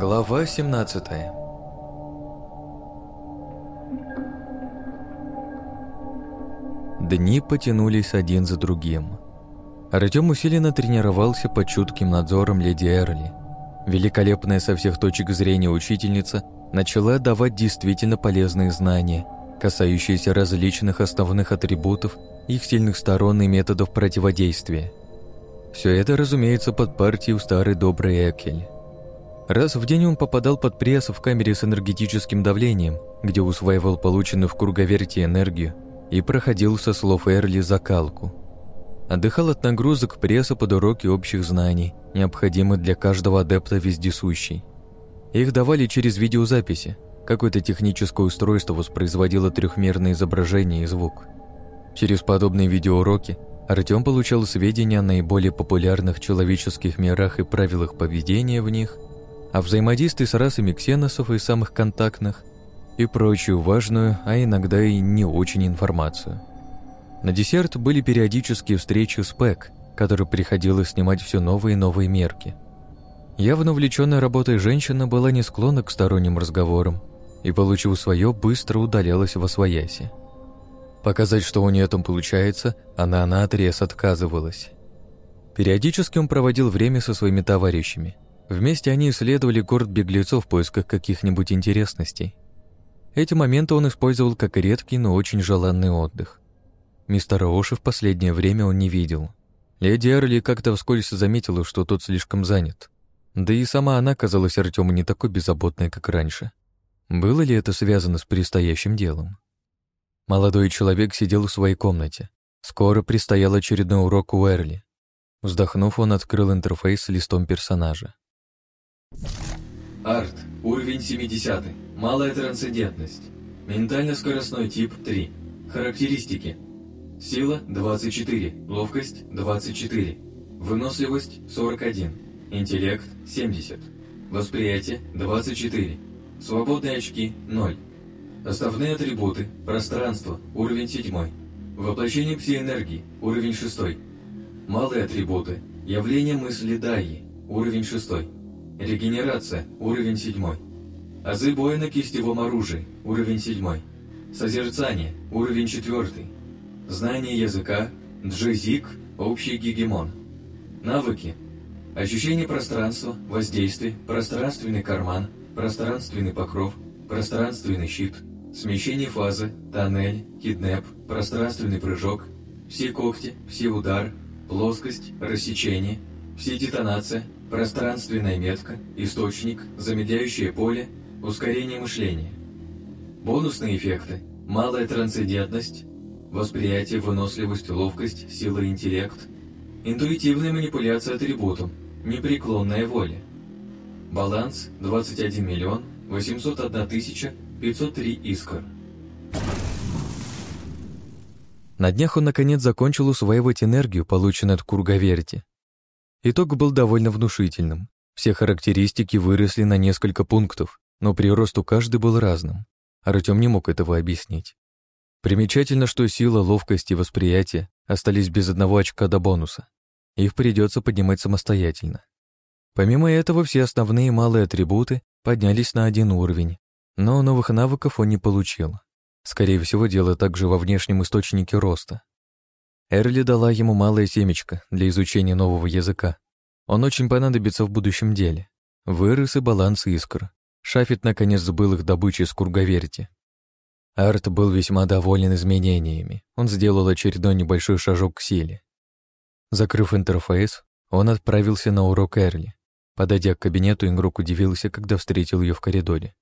Глава 17 Дни потянулись один за другим. Артем усиленно тренировался под чутким надзором леди Эрли. Великолепная со всех точек зрения учительница начала давать действительно полезные знания, касающиеся различных основных атрибутов, их сильных сторон и методов противодействия. Все это, разумеется, под партию старой доброй Экель. Раз в день он попадал под пресс в камере с энергетическим давлением, где усваивал полученную в круговерти энергию и проходил со слов Эрли закалку. Отдыхал от нагрузок пресса под уроки общих знаний, необходимых для каждого адепта вездесущей. Их давали через видеозаписи. Какое-то техническое устройство воспроизводило трехмерное изображение и звук. Через подобные видеоуроки Артем получал сведения о наиболее популярных человеческих мирах и правилах поведения в них, о взаимодействии с расами ксеносов и самых контактных, и прочую важную, а иногда и не очень информацию. На десерт были периодические встречи с Пэк, который приходилось снимать все новые и новые мерки. Явно увлеченная работой женщина была не склонна к сторонним разговорам и, получив свое, быстро удалялась во свояси. Показать, что у нее там получается, она наотрез отказывалась. Периодически он проводил время со своими товарищами. Вместе они исследовали город беглецов в поисках каких-нибудь интересностей. Эти моменты он использовал как редкий, но очень желанный отдых. Мистера Оши в последнее время он не видел. Леди Эрли как-то вскользь заметила, что тот слишком занят. Да и сама она казалась Артему не такой беззаботной, как раньше. Было ли это связано с предстоящим делом? Молодой человек сидел в своей комнате. Скоро предстоял очередной урок у Эрли. Вздохнув, он открыл интерфейс с листом персонажа. Арт. Уровень 70. Малая трансцендентность. Ментально-скоростной тип 3. Характеристики. Сила 24. Ловкость 24. Выносливость 41. Интеллект 70. Восприятие 24. Свободные очки 0. Основные атрибуты. Пространство. Уровень 7. Воплощение псиэнергии. Уровень 6. Малые атрибуты. Явление мысли Дайи. Уровень 6. Регенерация. Уровень 7. Азы боя на кистевом оружии. Уровень 7. Созерцание. Уровень 4. Знание языка. Джизик. Общий гегемон. Навыки. Ощущение пространства, воздействие, пространственный карман, пространственный покров, пространственный щит – Смещение фазы, тоннель, киднеп, пространственный прыжок, все когти, все удар, плоскость, рассечение, все детонация, пространственная метка, источник, замедляющее поле, ускорение мышления. Бонусные эффекты. Малая трансцендентность, восприятие, выносливость, ловкость, сила, интеллект, интуитивная манипуляция атрибутом, непреклонная воля. Баланс 21 миллион 801 тысяча 503 искр. На днях он наконец закончил усваивать энергию, полученную от Кургаверти. Итог был довольно внушительным. Все характеристики выросли на несколько пунктов, но прирост у каждой был разным. Артем не мог этого объяснить. Примечательно, что сила, ловкость и восприятие остались без одного очка до бонуса. Их придется поднимать самостоятельно. Помимо этого, все основные малые атрибуты поднялись на один уровень, но новых навыков он не получил. Скорее всего, дело также во внешнем источнике роста. Эрли дала ему малое семечко для изучения нового языка. Он очень понадобится в будущем деле. Вырос и баланс искр. Шафет наконец сбыл их добычи с Кургаверти. Арт был весьма доволен изменениями. Он сделал очередной небольшой шажок к силе. Закрыв интерфейс, он отправился на урок Эрли. Подойдя к кабинету, игрок удивился, когда встретил ее в коридоре.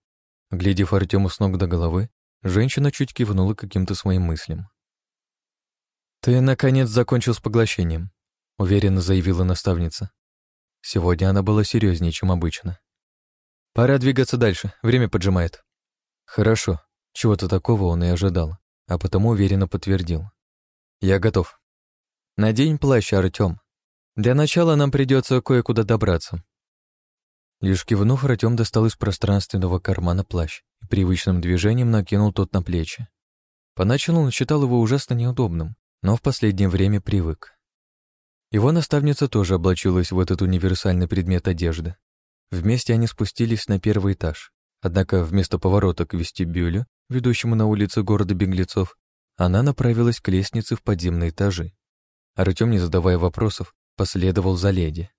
Глядев Артему с ног до головы, женщина чуть кивнула каким-то своим мыслям. «Ты, наконец, закончил с поглощением», — уверенно заявила наставница. Сегодня она была серьезнее, чем обычно. «Пора двигаться дальше, время поджимает». «Хорошо», чего-то такого он и ожидал, а потому уверенно подтвердил. «Я готов». «Надень плащ, Артем. Для начала нам придется кое-куда добраться. Лишь кивнув, Артем достал из пространственного кармана плащ и привычным движением накинул тот на плечи. Поначалу он считал его ужасно неудобным, но в последнее время привык. Его наставница тоже облачилась в этот универсальный предмет одежды. Вместе они спустились на первый этаж. Однако вместо поворота к вестибюлю, ведущему на улицы города беглецов, она направилась к лестнице в подземные этажи. Артем, не задавая вопросов, последовал за леди.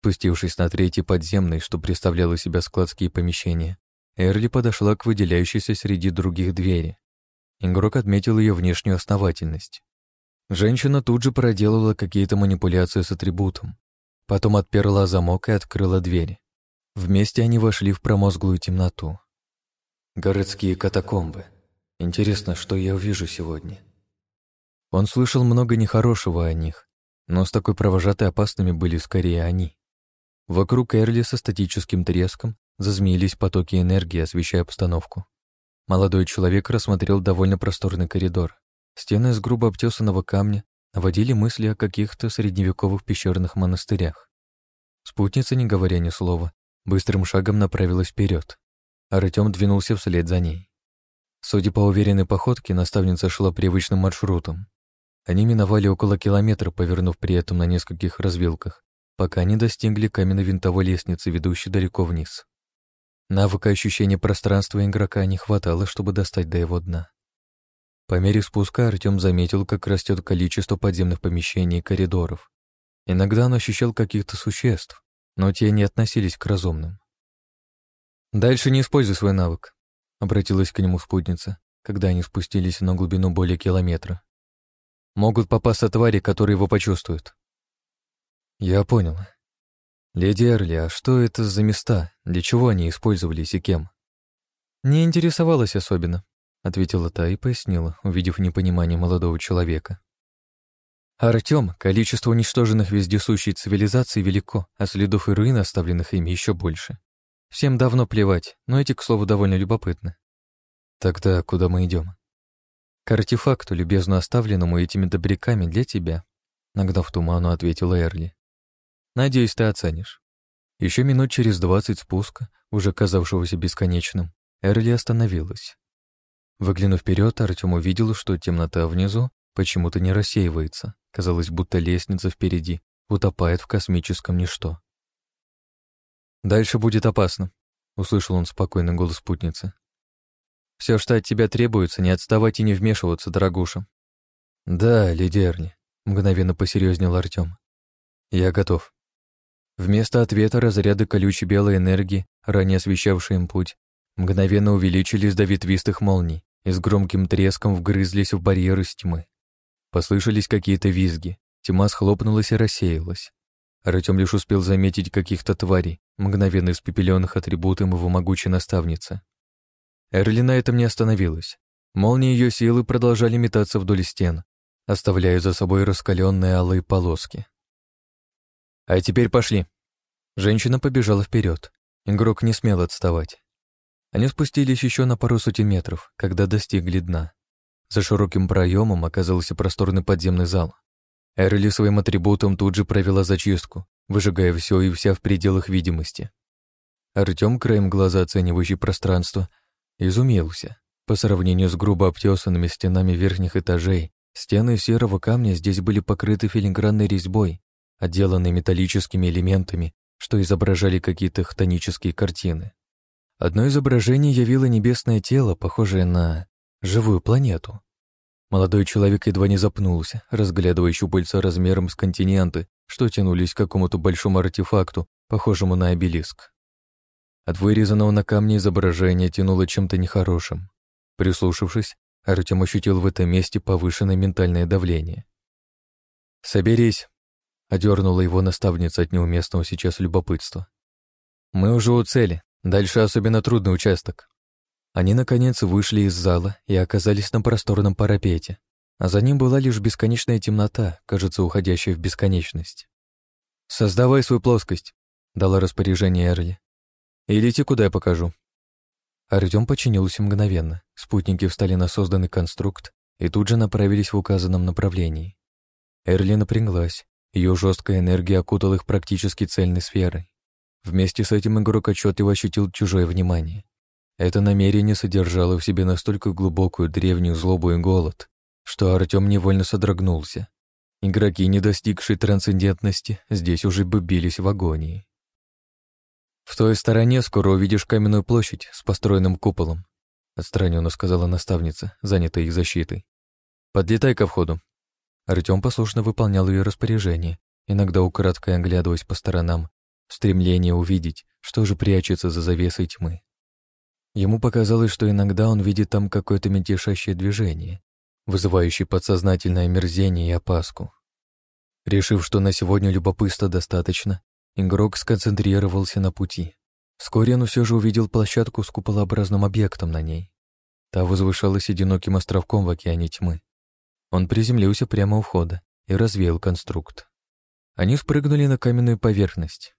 Спустившись на третий подземный, что представляло себя складские помещения, Эрли подошла к выделяющейся среди других двери. Игрок отметил ее внешнюю основательность. Женщина тут же проделала какие-то манипуляции с атрибутом. Потом отперла замок и открыла дверь. Вместе они вошли в промозглую темноту. Городские катакомбы. Интересно, что я увижу сегодня. Он слышал много нехорошего о них, но с такой провожатой опасными были скорее они. Вокруг Эрли со статическим треском зазмеились потоки энергии, освещая обстановку. Молодой человек рассмотрел довольно просторный коридор. Стены из грубо обтесанного камня наводили мысли о каких-то средневековых пещерных монастырях. Спутница, не говоря ни слова, быстрым шагом направилась вперед. Артем двинулся вслед за ней. Судя по уверенной походке, наставница шла привычным маршрутом. Они миновали около километра, повернув при этом на нескольких развилках, пока не достигли каменно-винтовой лестницы, ведущей далеко вниз. Навыка ощущения пространства игрока не хватало, чтобы достать до его дна. По мере спуска Артем заметил, как растет количество подземных помещений и коридоров. Иногда он ощущал каких-то существ, но те не относились к разумным. «Дальше не используй свой навык», — обратилась к нему спутница, когда они спустились на глубину более километра. «Могут попасться твари, которые его почувствуют». «Я понял. Леди Эрли, а что это за места? Для чего они использовались и кем?» «Не интересовалась особенно», — ответила та и пояснила, увидев непонимание молодого человека. «Артём, количество уничтоженных вездесущей цивилизаций велико, а следов и руин, оставленных ими, еще больше. Всем давно плевать, но эти, к слову, довольно любопытны. Тогда куда мы идем? К артефакту, любезно оставленному этими добряками для тебя, нагнав туману, ответила Эрли. Надеюсь, ты оценишь. Еще минут через двадцать спуска, уже казавшегося бесконечным, Эрли остановилась. Выглянув вперед, Артем увидел, что темнота внизу почему-то не рассеивается. Казалось, будто лестница впереди утопает в космическом ничто. «Дальше будет опасно», — услышал он спокойный голос спутницы. «Все, что от тебя требуется, не отставать и не вмешиваться, дорогуша». «Да, леди Эрли», — мгновенно посерьезнел Артем. «Я готов». Вместо ответа разряды колючей белой энергии, ранее освещавшие им путь, мгновенно увеличились до ветвистых молний и с громким треском вгрызлись в барьеры из тьмы. Послышались какие-то визги, тьма схлопнулась и рассеялась. Артем лишь успел заметить каких-то тварей, мгновенно испепеленных атрибутом его могучей наставницы. Эрли на этом не остановилась. Молнии ее силы продолжали метаться вдоль стен, оставляя за собой раскаленные алые полоски. «А теперь пошли!» Женщина побежала вперед. Игрок не смел отставать. Они спустились еще на пару сотен метров, когда достигли дна. За широким проемом оказался просторный подземный зал. Эрли своим атрибутом тут же провела зачистку, выжигая все и вся в пределах видимости. Артем, краем глаза оценивающий пространство, изумился. По сравнению с грубо обтесанными стенами верхних этажей, стены серого камня здесь были покрыты филигранной резьбой, отделанной металлическими элементами, что изображали какие-то хтонические картины. Одно изображение явило небесное тело, похожее на живую планету. Молодой человек едва не запнулся, разглядывая щупальца размером с континенты, что тянулись к какому-то большому артефакту, похожему на обелиск. От вырезанного на камне изображения тянуло чем-то нехорошим. Прислушавшись, Артем ощутил в этом месте повышенное ментальное давление. «Соберись», Одернула его наставница от неуместного сейчас любопытства. «Мы уже у цели. Дальше особенно трудный участок». Они, наконец, вышли из зала и оказались на просторном парапете, а за ним была лишь бесконечная темнота, кажется, уходящая в бесконечность. «Создавай свою плоскость», — дала распоряжение Эрли. «И лети, куда я покажу». Артем подчинился мгновенно. Спутники встали на созданный конструкт и тут же направились в указанном направлении. Эрли напряглась, ее жесткая энергия окутала их практически цельной сферой. Вместе с этим игрок отчетливо ощутил чужое внимание. Это намерение содержало в себе настолько глубокую древнюю злобу и голод, что Артем невольно содрогнулся. Игроки, не достигшие трансцендентности, здесь уже бы бились в агонии. «В той стороне скоро увидишь каменную площадь с построенным куполом», отстраненно сказала наставница, занятая их защитой. «Подлетай ко входу». Артем послушно выполнял ее распоряжение, иногда украдкой оглядываясь по сторонам, в стремлении увидеть, что же прячется за завесой тьмы. Ему показалось, что иногда он видит там какое-то мельтешащее движение, вызывающее подсознательное омерзение и опаску. Решив, что на сегодня любопытства достаточно, игрок сконцентрировался на пути. Вскоре он все же увидел площадку с куполообразным объектом на ней. Та возвышалась одиноким островком в океане тьмы. Он приземлился прямо у входа и развеял конструкт. Они спрыгнули на каменную поверхность.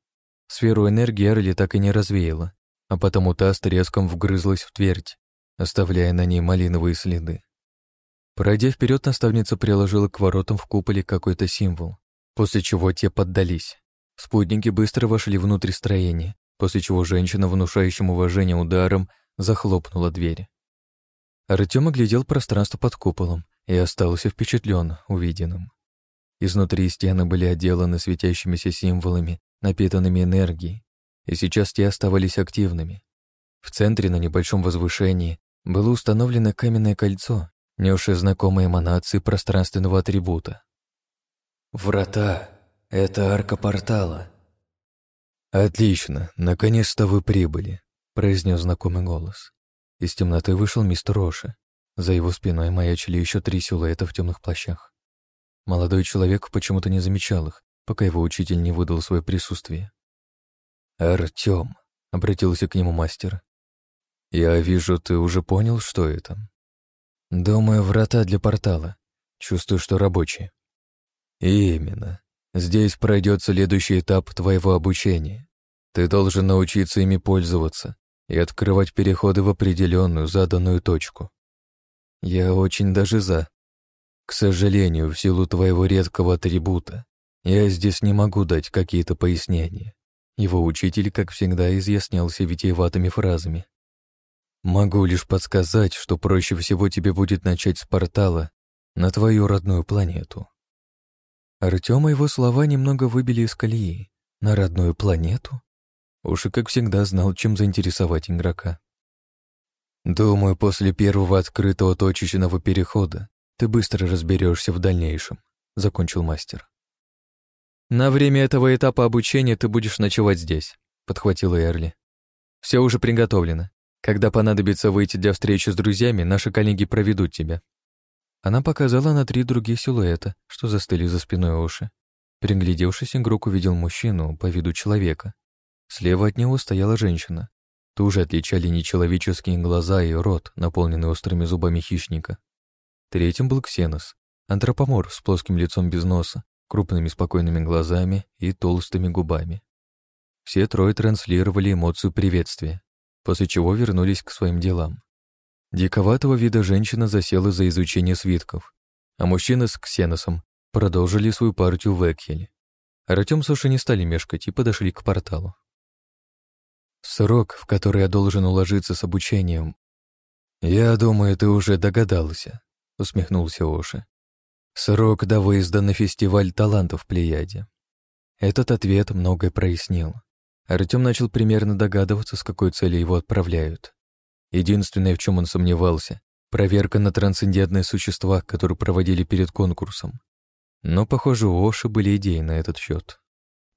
Сферу энергии Эрли так и не развеяла, а потому та с треском вгрызлась в твердь, оставляя на ней малиновые следы. Пройдя вперед, наставница приложила к воротам в куполе какой-то символ, после чего те поддались. Спутники быстро вошли внутрь строения, после чего женщина, внушающим уважение ударом, захлопнула дверь. Артем оглядел пространство под куполом и остался впечатлен увиденным. Изнутри стены были отделаны светящимися символами, напитанными энергией, и сейчас те оставались активными. В центре на небольшом возвышении было установлено каменное кольцо, несшее знакомые эманации пространственного атрибута. «Врата — это арка портала». «Отлично, наконец-то вы прибыли», — произнес знакомый голос. Из темноты вышел мистер Роши. За его спиной маячили еще три силуэта в темных плащах. Молодой человек почему-то не замечал их, пока его учитель не выдал свое присутствие. «Артем», — обратился к нему мастер, — «я вижу, ты уже понял, что это?» «Думаю, врата для портала. Чувствую, что рабочие». «Именно. Здесь пройдет следующий этап твоего обучения. Ты должен научиться ими пользоваться и открывать переходы в определенную заданную точку. Я очень даже за. К сожалению, в силу твоего редкого атрибута, я здесь не могу дать какие-то пояснения. Его учитель, как всегда, изъяснялся витиеватыми фразами. «Могу лишь подсказать, что проще всего тебе будет начать с портала на твою родную планету». Артема его слова немного выбили из колеи. На родную планету? Уж и как всегда знал, чем заинтересовать игрока. «Думаю, после первого открытого точечного перехода ты быстро разберешься в дальнейшем», — закончил мастер. «На время этого этапа обучения ты будешь ночевать здесь», — подхватила Эрли. «Все уже приготовлено. Когда понадобится выйти для встречи с друзьями, наши коллеги проведут тебя». Она показала на три других силуэта, что застыли за спиной Оши. Приглядевшись, игрок увидел мужчину по виду человека. Слева от него стояла женщина. Тоже отличали нечеловеческие глаза и рот, наполненный острыми зубами хищника. Третьим был Ксенос, антропоморф с плоским лицом без носа, крупными спокойными глазами и толстыми губами. Все трое транслировали эмоцию приветствия, после чего вернулись к своим делам. Диковатого вида женщина засела за изучение свитков, а мужчина с Ксеносом продолжили свою партию в Экхеле. Артем с Уши не стали мешкать и подошли к порталу. «Срок, в который я должен уложиться с обучением...» «Я думаю, ты уже догадался», — усмехнулся Оша. Срок до выезда на фестиваль талантов в Плеяде. Этот ответ многое прояснил. Артем начал примерно догадываться, с какой целью его отправляют. Единственное, в чем он сомневался, проверка на трансцендентные существа, которые проводили перед конкурсом. Но, похоже, у Оши были идеи на этот счет.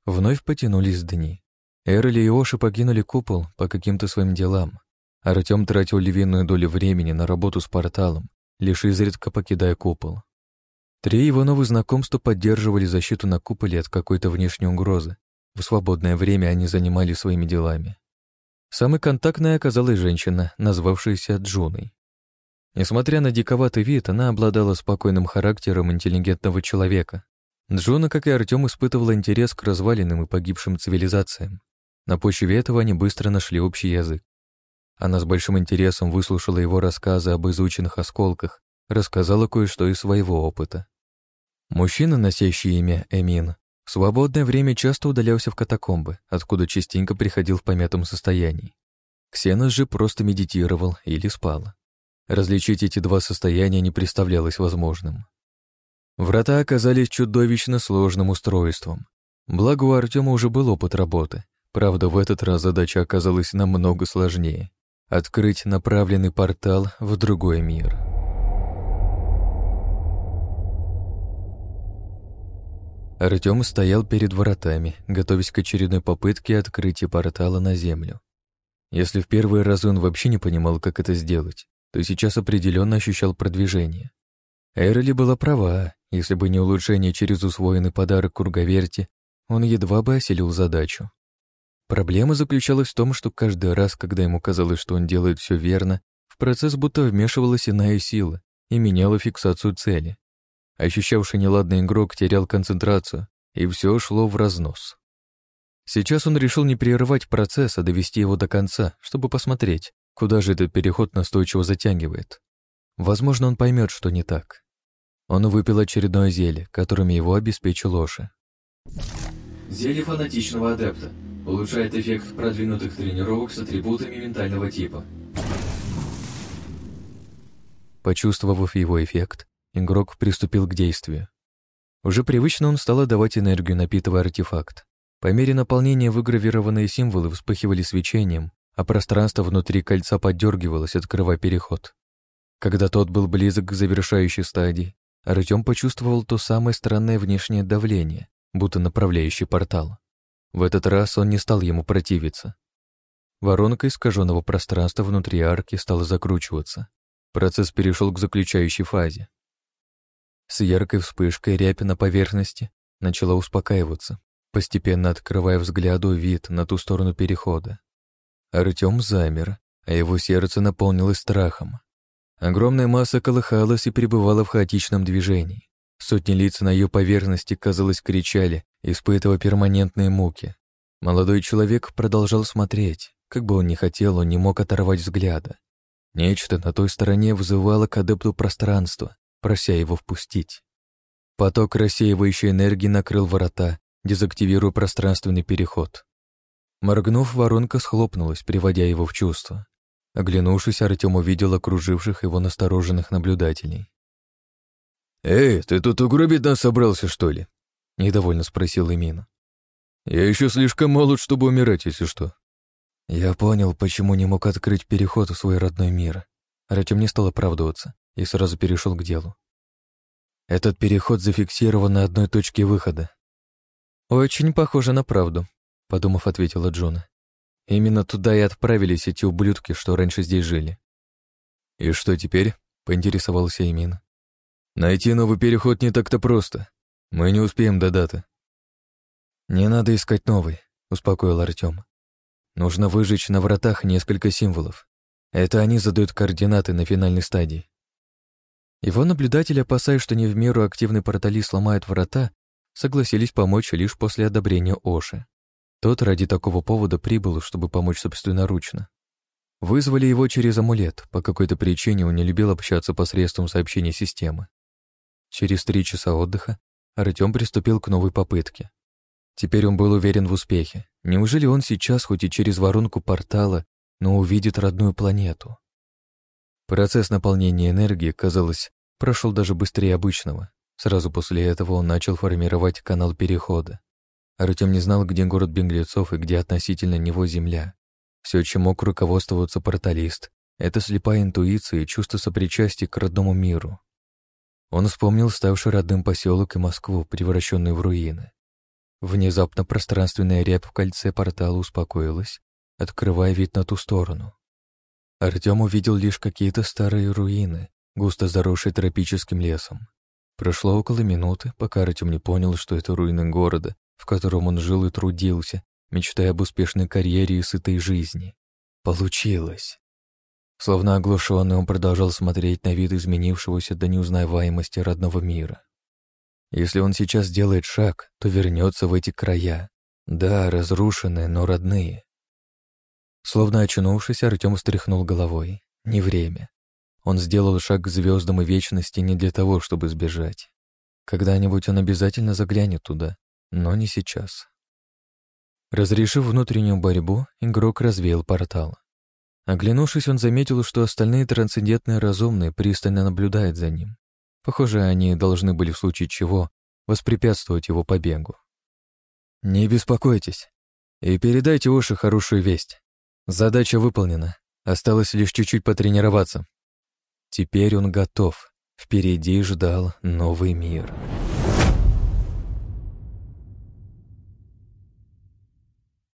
Вновь потянулись дни. Эрли и Оши покинули купол по каким-то своим делам. Артем тратил львиную долю времени на работу с порталом, лишь изредка покидая купол. Три его новых знакомства поддерживали защиту на куполе от какой-то внешней угрозы. В свободное время они занимали своими делами. Самой контактной оказалась женщина, назвавшаяся Джуной. Несмотря на диковатый вид, она обладала спокойным характером интеллигентного человека. Джуна, как и Артем, испытывала интерес к развалинам и погибшим цивилизациям. На почве этого они быстро нашли общий язык. Она с большим интересом выслушала его рассказы об изученных осколках, рассказала кое-что из своего опыта. Мужчина, носящий имя Эмин, в свободное время часто удалялся в катакомбы, откуда частенько приходил в помятом состоянии. Ксенос же просто медитировал или спал. Различить эти два состояния не представлялось возможным. Врата оказались чудовищно сложным устройством. Благо у Артема уже был опыт работы, Правда, в этот раз задача оказалась намного сложнее — открыть направленный портал в другой мир. Артем стоял перед воротами, готовясь к очередной попытке открытия портала на Землю. Если в первый раз он вообще не понимал, как это сделать, то сейчас определенно ощущал продвижение. Эйрли была права, если бы не улучшение через усвоенный подарок Кургаверти, он едва бы осилил задачу. Проблема заключалась в том, что каждый раз, когда ему казалось, что он делает все верно, в процесс будто вмешивалась иная сила и меняла фиксацию цели. Ощущавший неладный игрок терял концентрацию, и все шло в разнос. Сейчас он решил не прерывать процесс, а довести его до конца, чтобы посмотреть, куда же этот переход настойчиво затягивает. Возможно, он поймет, что не так. Он выпил очередное зелье, которым его обеспечил Оши. Зелье фанатичного адепта. Улучшает эффект продвинутых тренировок с атрибутами ментального типа. Почувствовав его эффект, игрок приступил к действию. Уже привычно он стал отдавать энергию, напитывая артефакт. По мере наполнения выгравированные символы вспыхивали свечением, а пространство внутри кольца поддергивалось, открывая переход. Когда тот был близок к завершающей стадии, Артем почувствовал то самое странное внешнее давление, будто направляющий портал. В этот раз он не стал ему противиться. Воронка искаженного пространства внутри арки стала закручиваться. Процесс перешел к заключающей фазе. С яркой вспышкой рябь на поверхности начала успокаиваться, постепенно открывая взгляду вид на ту сторону перехода. Артем замер, а его сердце наполнилось страхом. Огромная масса колыхалась и пребывала в хаотичном движении. Сотни лиц на ее поверхности, казалось, кричали, испытывая перманентные муки. Молодой человек продолжал смотреть. Как бы он ни хотел, он не мог оторвать взгляда. Нечто на той стороне вызывало к адепту пространство, прося его впустить. Поток рассеивающей энергии накрыл ворота, дезактивируя пространственный переход. Моргнув, воронка схлопнулась, приводя его в чувство. Оглянувшись, Артем увидел окруживших его настороженных наблюдателей. «Эй, ты тут угробить нас собрался, что ли?» — недовольно спросил Имин. «Я еще слишком молод, чтобы умирать, если что». Я понял, почему не мог открыть переход в свой родной мир. Артем не стал оправдываться и сразу перешел к делу. Этот переход зафиксирован на одной точке выхода. «Очень похоже на правду», — подумав, ответила Джона. «Именно туда и отправились эти ублюдки, что раньше здесь жили». «И что теперь?» — поинтересовался Имин. «Найти новый переход не так-то просто. Мы не успеем до даты». «Не надо искать новый», — успокоил Артем. «Нужно выжечь на вратах несколько символов. Это они задают координаты на финальной стадии». Его наблюдатели, опасаясь, что не в меру активный портали сломают врата, согласились помочь лишь после одобрения Оши. Тот ради такого повода прибыл, чтобы помочь собственноручно. Вызвали его через амулет, по какой-то причине он не любил общаться посредством сообщений системы. Через три часа отдыха Артем приступил к новой попытке. Теперь он был уверен в успехе. Неужели он сейчас, хоть и через воронку портала, но увидит родную планету? Процесс наполнения энергии, казалось, прошел даже быстрее обычного. Сразу после этого он начал формировать канал перехода. Артем не знал, где город беглецов и где относительно него земля. Все, чем мог руководствоваться порталист, это слепая интуиция и чувство сопричастия к родному миру. Он вспомнил ставший родным поселок и Москву, превращенную в руины. Внезапно пространственная рябь в кольце портала успокоилась, открывая вид на ту сторону. Артем увидел лишь какие-то старые руины, густо заросшие тропическим лесом. Прошло около минуты, пока Артем не понял, что это руины города, в котором он жил и трудился, мечтая об успешной карьере и сытой жизни. Получилось. Словно оглушенный, он продолжал смотреть на вид изменившегося до неузнаваемости родного мира. Если он сейчас сделает шаг, то вернется в эти края. Да, разрушенные, но родные. Словно очнувшись, Артем встряхнул головой. Не время. Он сделал шаг к звездам и вечности не для того, чтобы сбежать. Когда-нибудь он обязательно заглянет туда, но не сейчас. Разрешив внутреннюю борьбу, игрок развеял портал. Оглянувшись, он заметил, что остальные трансцендентные разумные пристально наблюдают за ним. Похоже, они должны были в случае чего воспрепятствовать его побегу. «Не беспокойтесь». И передайте Оше хорошую весть. Задача выполнена. Осталось лишь чуть-чуть потренироваться. Теперь он готов. Впереди ждал новый мир.